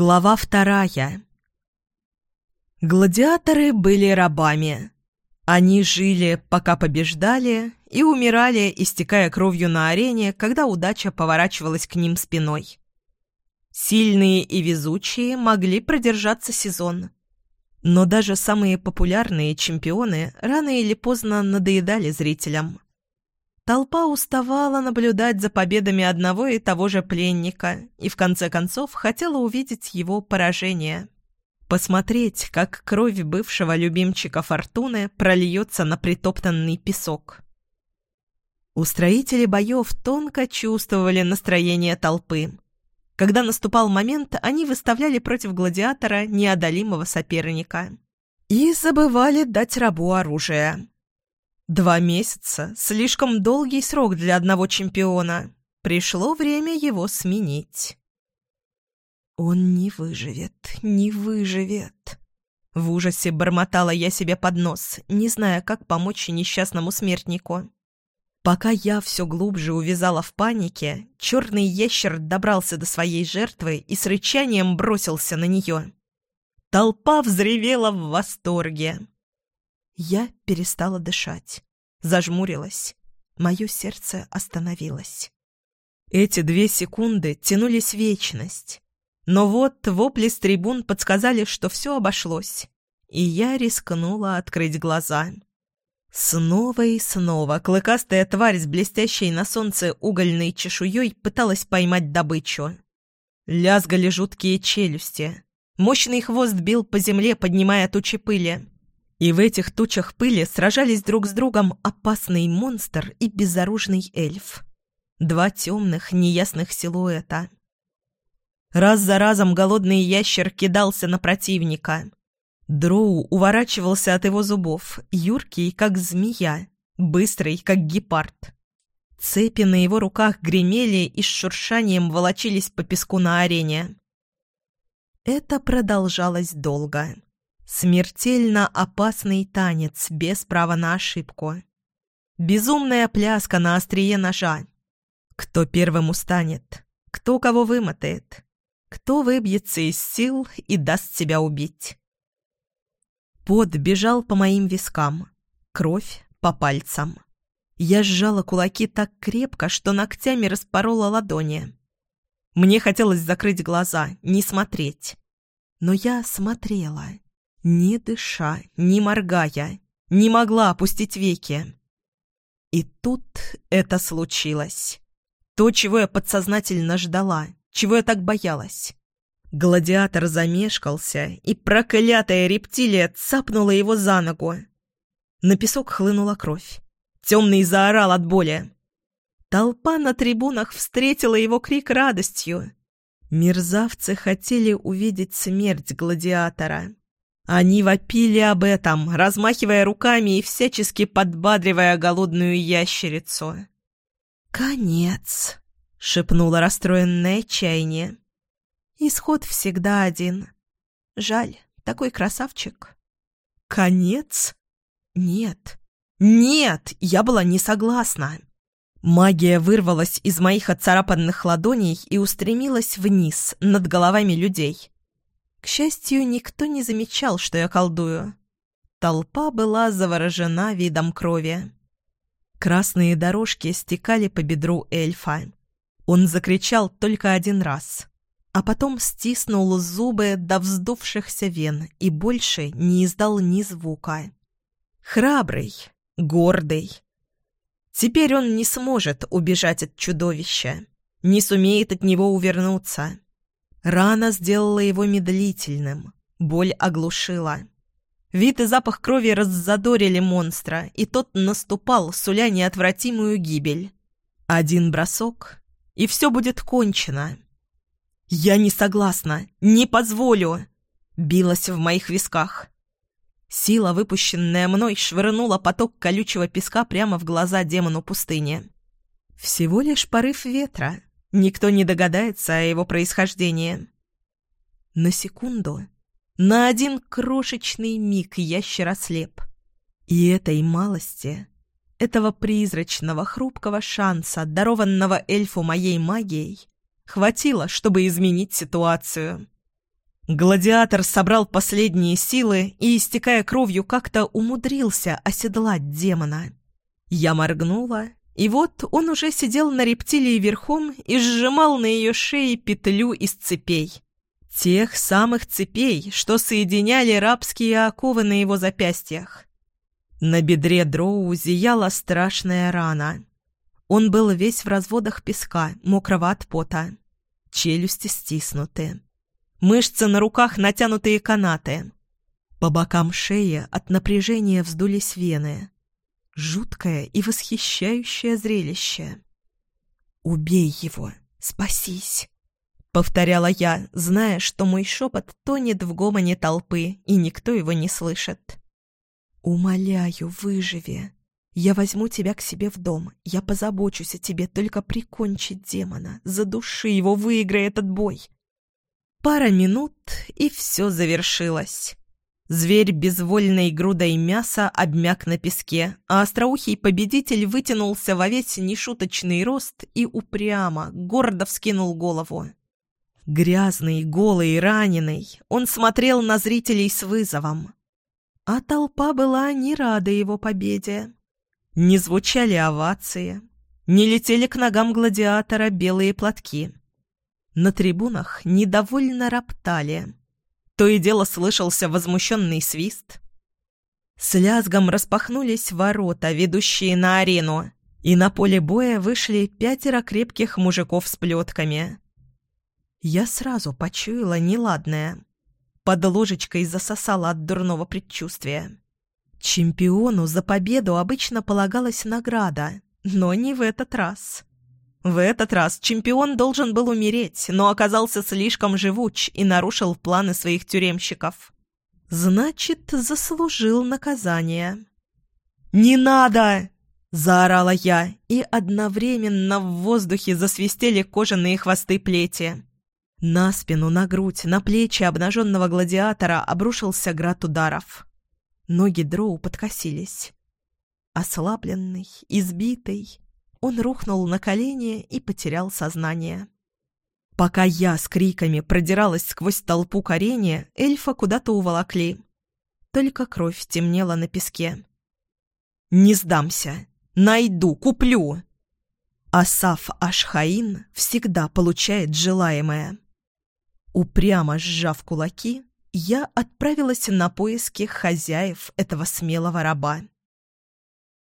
Глава вторая. Гладиаторы были рабами. Они жили, пока побеждали, и умирали, истекая кровью на арене, когда удача поворачивалась к ним спиной. Сильные и везучие могли продержаться сезон. Но даже самые популярные чемпионы рано или поздно надоедали зрителям. Толпа уставала наблюдать за победами одного и того же пленника и в конце концов хотела увидеть его поражение. Посмотреть, как кровь бывшего любимчика Фортуны прольется на притоптанный песок. Устроители боев тонко чувствовали настроение толпы. Когда наступал момент, они выставляли против гладиатора неодолимого соперника. И забывали дать рабу оружие. Два месяца — слишком долгий срок для одного чемпиона. Пришло время его сменить. «Он не выживет, не выживет». В ужасе бормотала я себе под нос, не зная, как помочь несчастному смертнику. Пока я все глубже увязала в панике, черный ящер добрался до своей жертвы и с рычанием бросился на нее. Толпа взревела в восторге. Я перестала дышать. Зажмурилась. Мое сердце остановилось. Эти две секунды тянулись вечность. Но вот вопли с трибун подсказали, что все обошлось. И я рискнула открыть глаза. Снова и снова клыкастая тварь с блестящей на солнце угольной чешуей пыталась поймать добычу. Лязгали жуткие челюсти. Мощный хвост бил по земле, поднимая тучи пыли. И в этих тучах пыли сражались друг с другом опасный монстр и безоружный эльф. Два темных, неясных силуэта. Раз за разом голодный ящер кидался на противника. Дроу уворачивался от его зубов, юркий, как змея, быстрый, как гепард. Цепи на его руках гремели и с шуршанием волочились по песку на арене. Это продолжалось долго. Смертельно опасный танец без права на ошибку. Безумная пляска на острие ножа. Кто первым устанет? Кто кого вымотает? Кто выбьется из сил и даст себя убить? Пот бежал по моим вискам. Кровь по пальцам. Я сжала кулаки так крепко, что ногтями распорола ладони. Мне хотелось закрыть глаза, не смотреть. Но я смотрела не дыша, не моргая, не могла опустить веки. И тут это случилось. То, чего я подсознательно ждала, чего я так боялась. Гладиатор замешкался, и проклятая рептилия цапнула его за ногу. На песок хлынула кровь. Темный заорал от боли. Толпа на трибунах встретила его крик радостью. Мерзавцы хотели увидеть смерть гладиатора. Они вопили об этом, размахивая руками и всячески подбадривая голодную ящерицу. «Конец», — шепнула расстроенное чайне. «Исход всегда один. Жаль, такой красавчик». «Конец? Нет. Нет, я была не согласна». Магия вырвалась из моих отцарапанных ладоней и устремилась вниз, над головами людей. К счастью, никто не замечал, что я колдую. Толпа была заворожена видом крови. Красные дорожки стекали по бедру эльфа. Он закричал только один раз, а потом стиснул зубы до вздувшихся вен и больше не издал ни звука. Храбрый, гордый. Теперь он не сможет убежать от чудовища, не сумеет от него увернуться. Рана сделала его медлительным, боль оглушила. Вид и запах крови раззадорили монстра, и тот наступал, суля неотвратимую гибель. Один бросок, и все будет кончено. «Я не согласна! Не позволю!» Билась в моих висках. Сила, выпущенная мной, швырнула поток колючего песка прямо в глаза демону пустыни. Всего лишь порыв ветра, Никто не догадается о его происхождении. На секунду, на один крошечный миг ящер ослеп. И этой малости, этого призрачного, хрупкого шанса, дарованного эльфу моей магией, хватило, чтобы изменить ситуацию. Гладиатор собрал последние силы и, истекая кровью, как-то умудрился оседлать демона. Я моргнула, и вот он уже сидел на рептилии верхом и сжимал на ее шее петлю из цепей. Тех самых цепей, что соединяли рабские оковы на его запястьях. На бедре Дроу зияла страшная рана. Он был весь в разводах песка, мокрого от пота. Челюсти стиснуты. Мышцы на руках натянутые канаты. По бокам шеи от напряжения вздулись вены. Жуткое и восхищающее зрелище. «Убей его! Спасись!» — повторяла я, зная, что мой шепот тонет в гомоне толпы, и никто его не слышит. «Умоляю, выживи. Я возьму тебя к себе в дом. Я позабочусь о тебе, только прикончить демона. Задуши его, выиграй этот бой». Пара минут, и все завершилось. Зверь безвольной грудой мяса обмяк на песке, а остроухий победитель вытянулся во весь нешуточный рост и упрямо, гордо вскинул голову. Грязный, голый, раненый, он смотрел на зрителей с вызовом. А толпа была не рада его победе. Не звучали овации, не летели к ногам гладиатора белые платки. На трибунах недовольно роптали. То и дело слышался возмущенный свист. С лязгом распахнулись ворота, ведущие на арену, и на поле боя вышли пятеро крепких мужиков с плетками. Я сразу почуяла неладное под ложечкой засосала от дурного предчувствия. Чемпиону за победу обычно полагалась награда, но не в этот раз. В этот раз чемпион должен был умереть, но оказался слишком живуч и нарушил планы своих тюремщиков. Значит, заслужил наказание. «Не надо!» — заорала я, и одновременно в воздухе засвистели кожаные хвосты плети. На спину, на грудь, на плечи обнаженного гладиатора обрушился град ударов. Ноги Дроу подкосились. Ослабленный, избитый, он рухнул на колени и потерял сознание. Пока я с криками продиралась сквозь толпу к эльфа куда-то уволокли. Только кровь темнела на песке. «Не сдамся! Найду, куплю!» Асаф Ашхаин всегда получает желаемое. Упрямо сжав кулаки, я отправилась на поиски хозяев этого смелого раба.